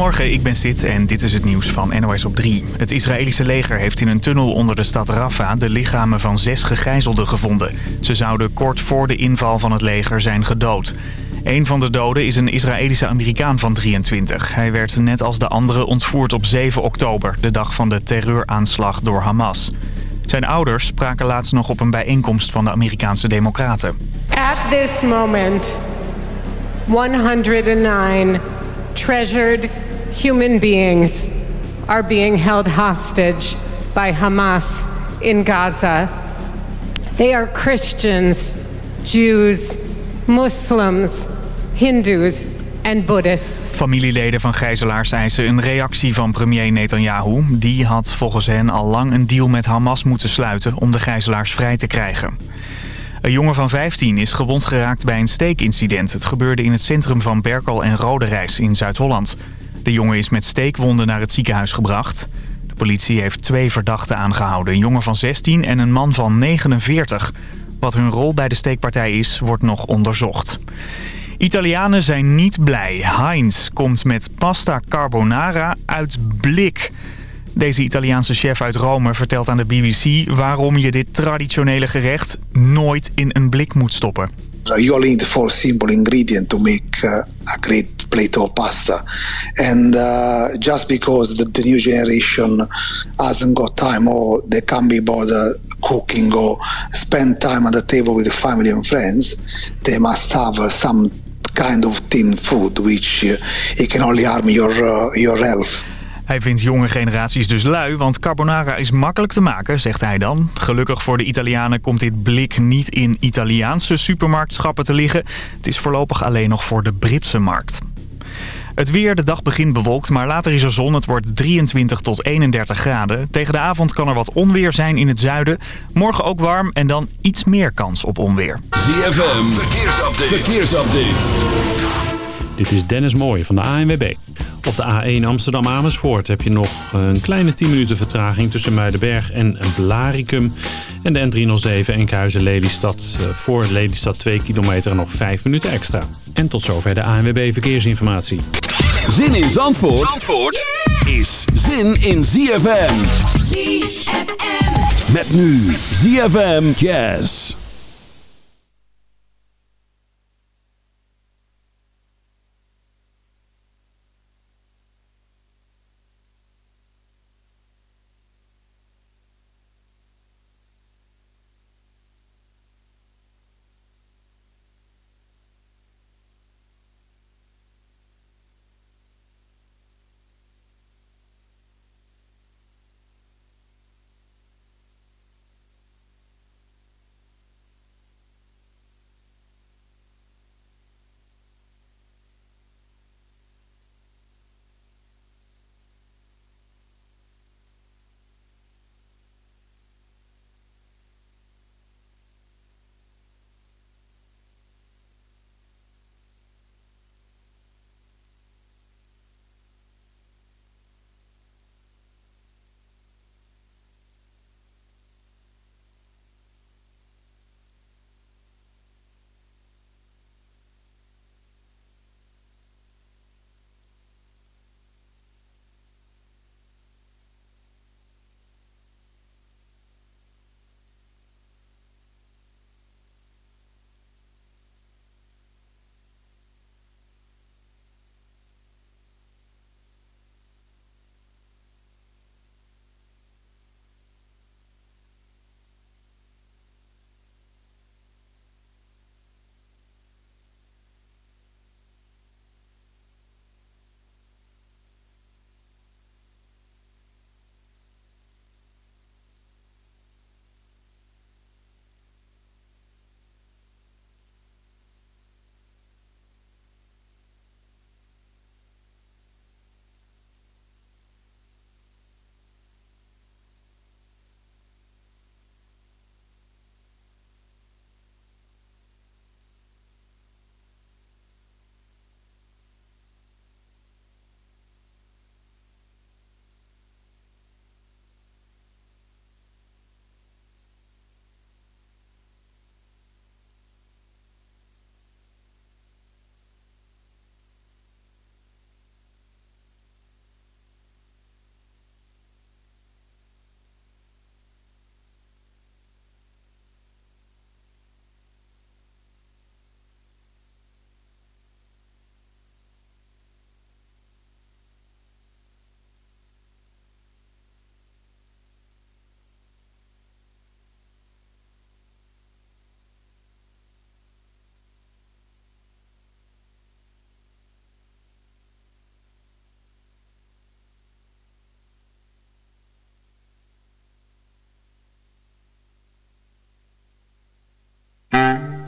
Goedemorgen, ik ben Sid en dit is het nieuws van NOS op 3. Het Israëlische leger heeft in een tunnel onder de stad Rafah de lichamen van zes gegijzelden gevonden. Ze zouden kort voor de inval van het leger zijn gedood. Een van de doden is een Israëlische Amerikaan van 23. Hij werd net als de anderen ontvoerd op 7 oktober, de dag van de terreuraanslag door Hamas. Zijn ouders spraken laatst nog op een bijeenkomst van de Amerikaanse democraten. At this moment, 109 treasured human beings are being held hostage by Hamas in Gaza. They are Christians, Jews, Muslims, Hindus and Buddhists. Familieleden van gijzelaars eisen een reactie van premier Netanyahu. Die had volgens hen al lang een deal met Hamas moeten sluiten om de gijzelaars vrij te krijgen. Een jongen van 15 is gewond geraakt bij een steekincident. Het gebeurde in het centrum van Berkel en Roderijs in Zuid-Holland. De jongen is met steekwonden naar het ziekenhuis gebracht. De politie heeft twee verdachten aangehouden. Een jongen van 16 en een man van 49. Wat hun rol bij de steekpartij is, wordt nog onderzocht. Italianen zijn niet blij. Heinz komt met pasta carbonara uit blik. Deze Italiaanse chef uit Rome vertelt aan de BBC... waarom je dit traditionele gerecht nooit in een blik moet stoppen. You only need four simple ingredients to make uh, a great plate of pasta. And uh, just because the, new generation hasn't got time or they can't be bothered cooking or spend time at the table with the family and friends, they must have uh, some kind of thin food which uh, it can only harm your, uh, your health. Hij vindt jonge generaties dus lui, want carbonara is makkelijk te maken, zegt hij dan. Gelukkig voor de Italianen komt dit blik niet in Italiaanse supermarktschappen te liggen. Het is voorlopig alleen nog voor de Britse markt. Het weer, de dag begint bewolkt, maar later is er zon. Het wordt 23 tot 31 graden. Tegen de avond kan er wat onweer zijn in het zuiden. Morgen ook warm en dan iets meer kans op onweer. ZFM, verkeersupdate. verkeersupdate. Dit is Dennis Mooij van de ANWB. Op de A1 Amsterdam-Amersfoort heb je nog een kleine 10 minuten vertraging tussen Muidenberg en Blaricum. En de N307 Enkhuizen-Lelystad voor Lelystad 2 kilometer en nog 5 minuten extra. En tot zover de ANWB Verkeersinformatie. Zin in Zandvoort, Zandvoort is zin in ZFM. ZFM. Met nu ZFM Jazz.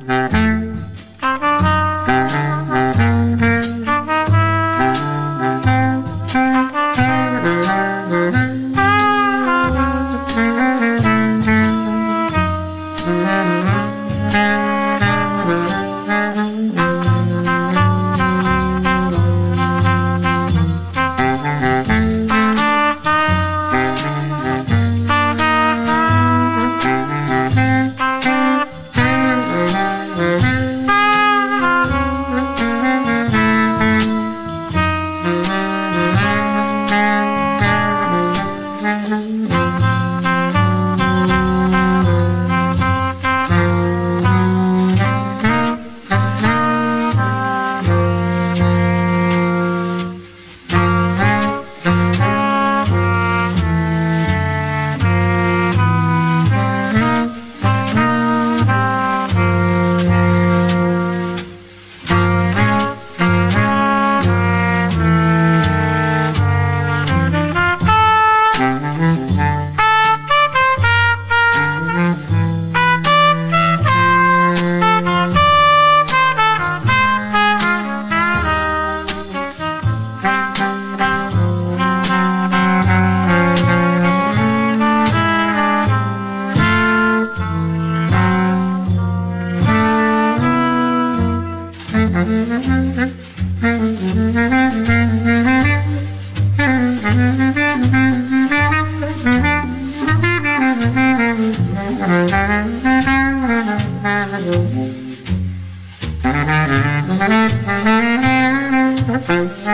Mm-hmm.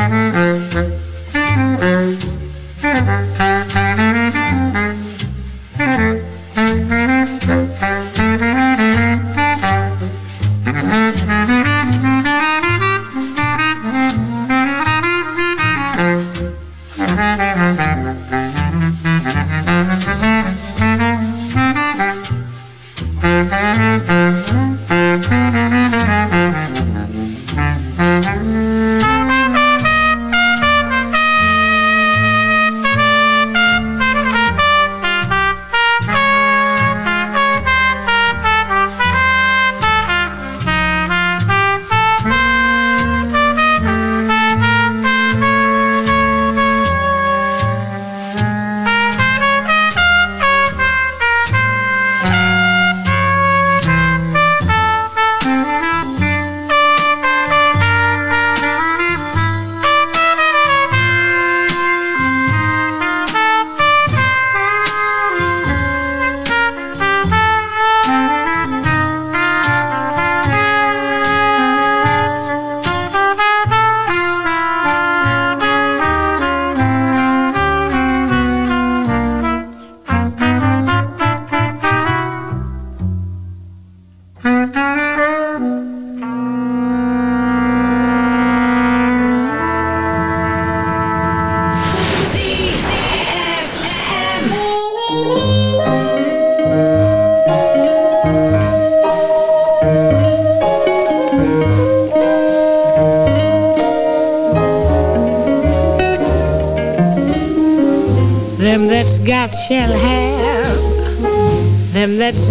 That's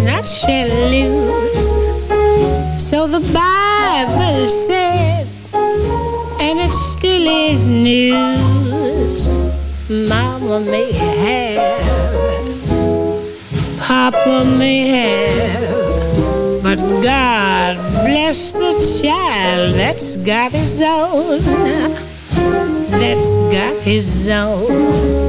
not shall lose. So the Bible said, and it still is news. Mama may have, Papa may have, but God bless the child that's got his own, that's got his own.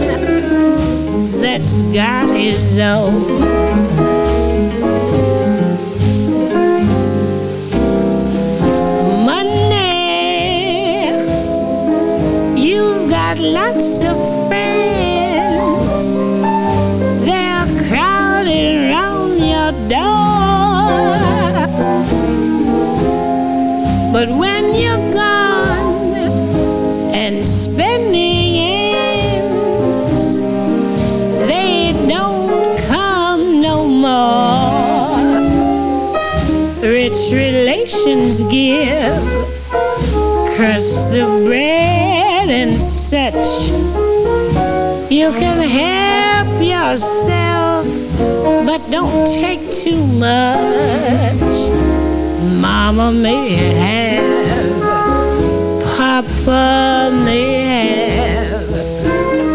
got his own. Money, you've got lots of friends. They're crowding around your door. But when relations give crust of bread and such. You can help yourself, but don't take too much. Mama may have, Papa may have,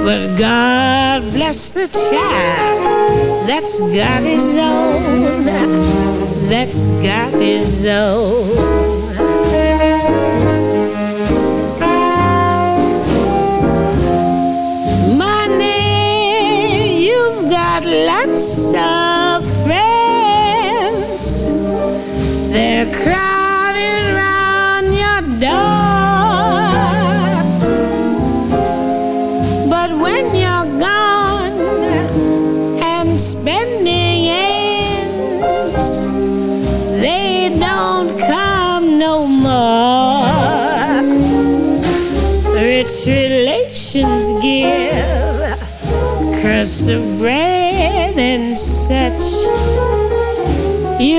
but God bless the child that's got his own that's got his own.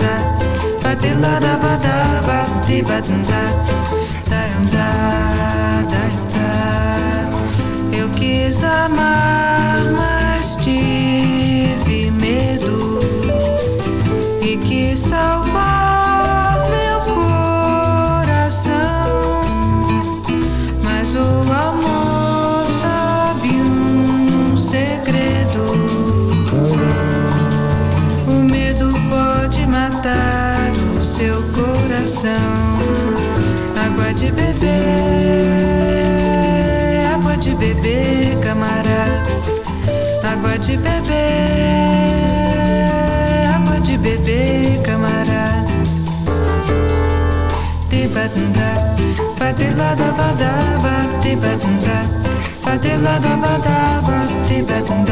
da da da da da da da da eu quis amar. coração, água de bebê, água de bebê, camarada, água de bebê, água de bebê, camarada, te batunda, batelada badaba, te batunda, da, badaba, te.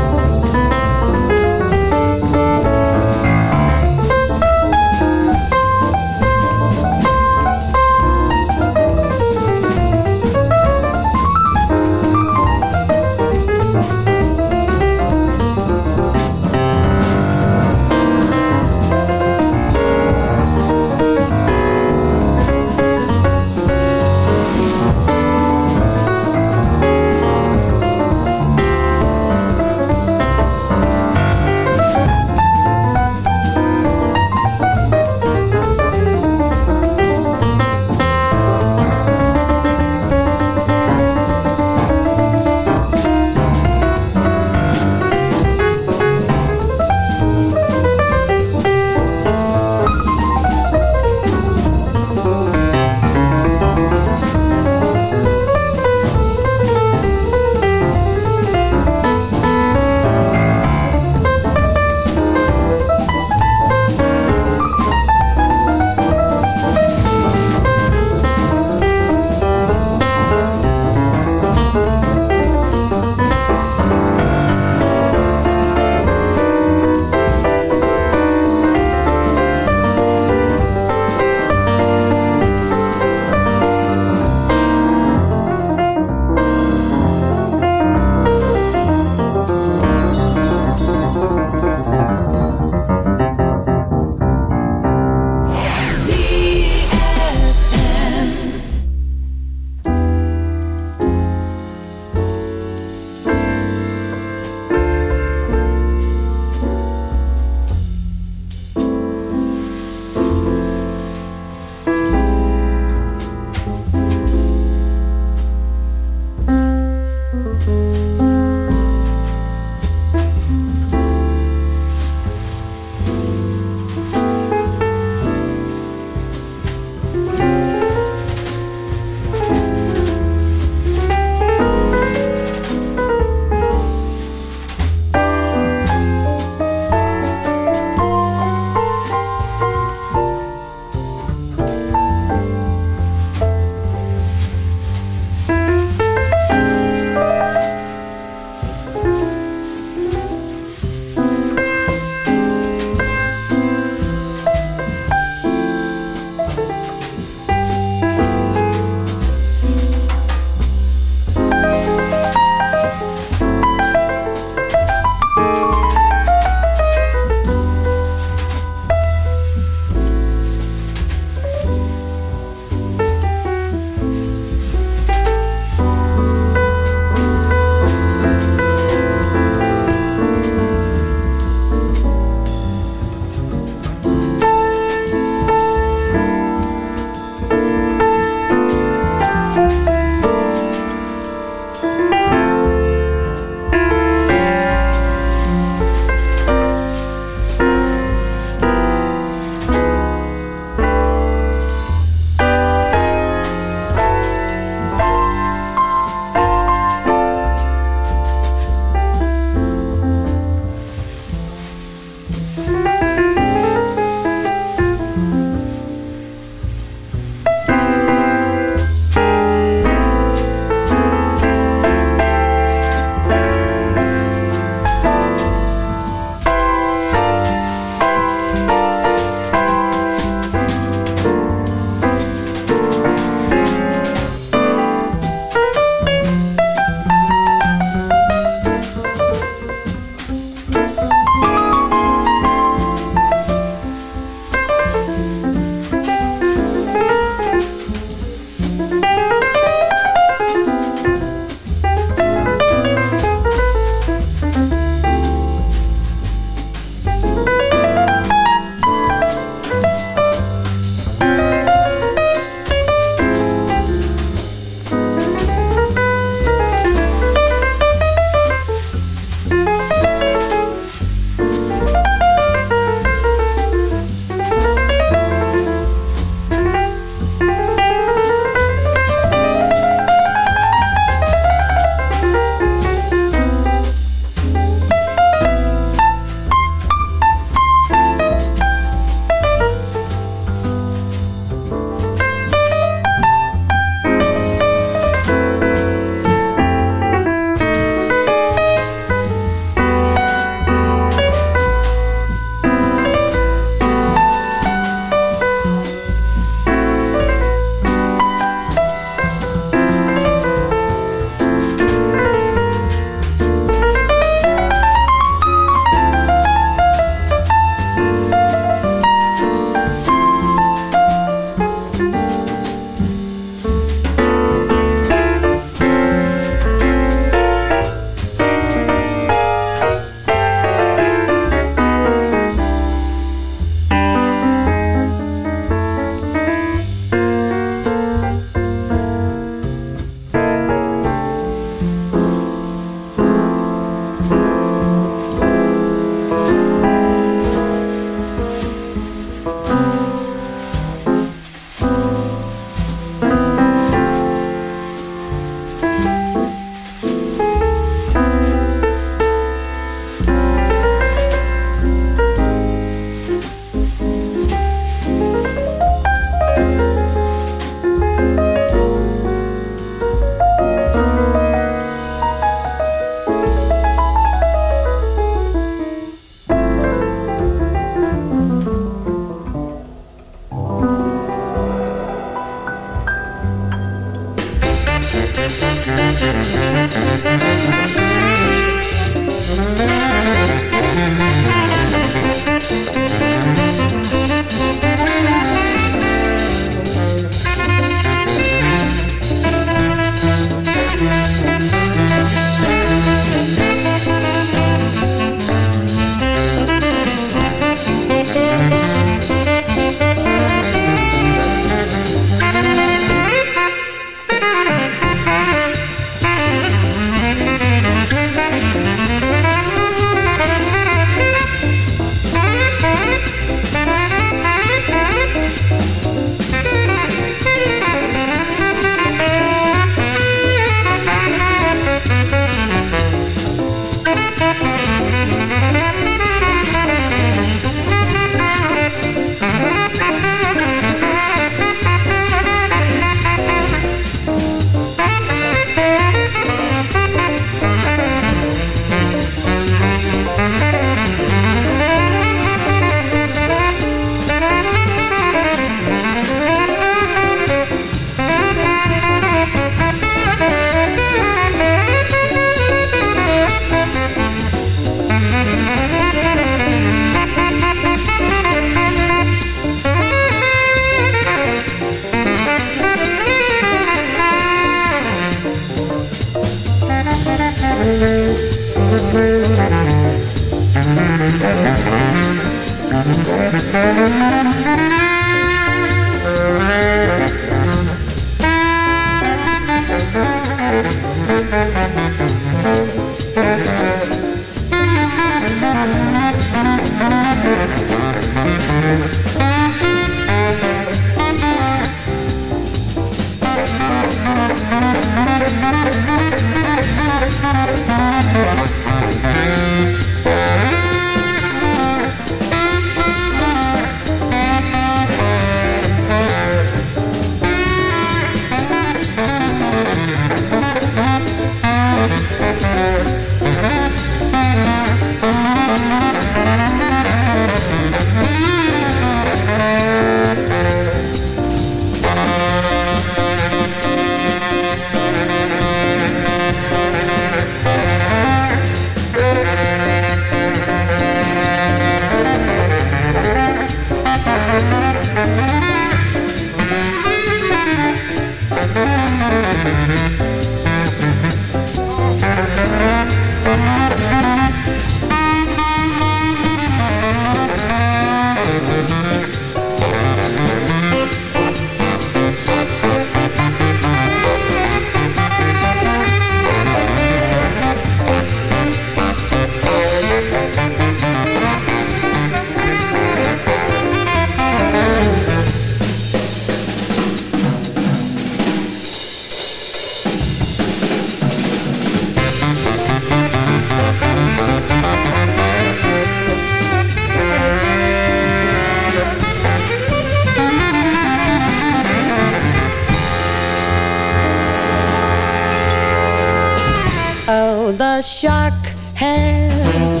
Shark has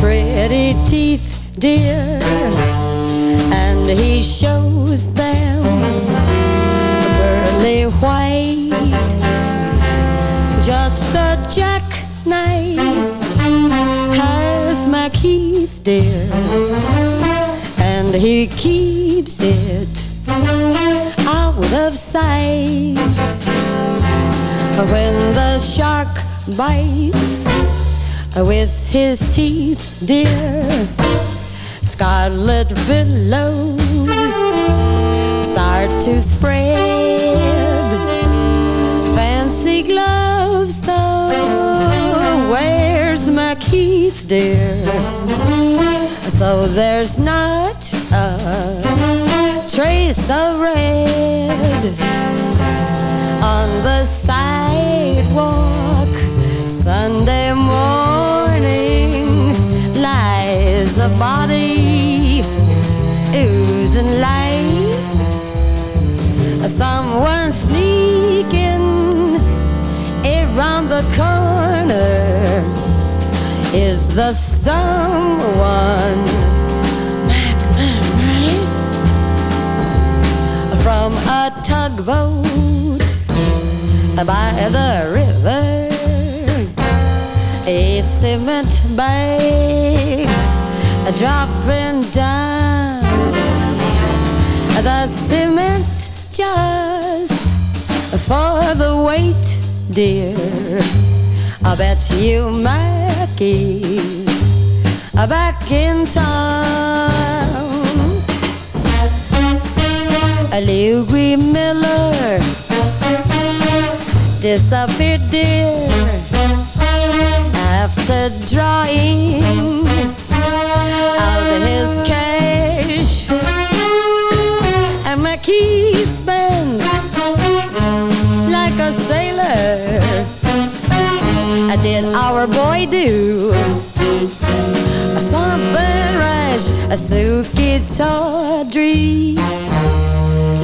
pretty teeth, dear, and he shows them pearly white. Just a jackknife has Macheath, dear, and he keeps it out of sight. When the shark bites with his teeth, dear, scarlet billows start to spread. Fancy gloves, though, where's Macheath, dear? So there's not a trace of red on the sidewalk Sunday morning lies a body oozing life someone sneaking around the corner is the someone knife from a tugboat by the river. A cement bags are dropping down. The cement's just for the weight, dear. I bet you Mackey's back in town. Louis Miller disappeared, dear, after drawing out his cash. And Macheath spends like a sailor. Did our boy do something rash, a Sukey Tawdry,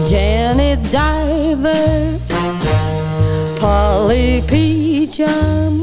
Jenny Diver? Polly Peachum,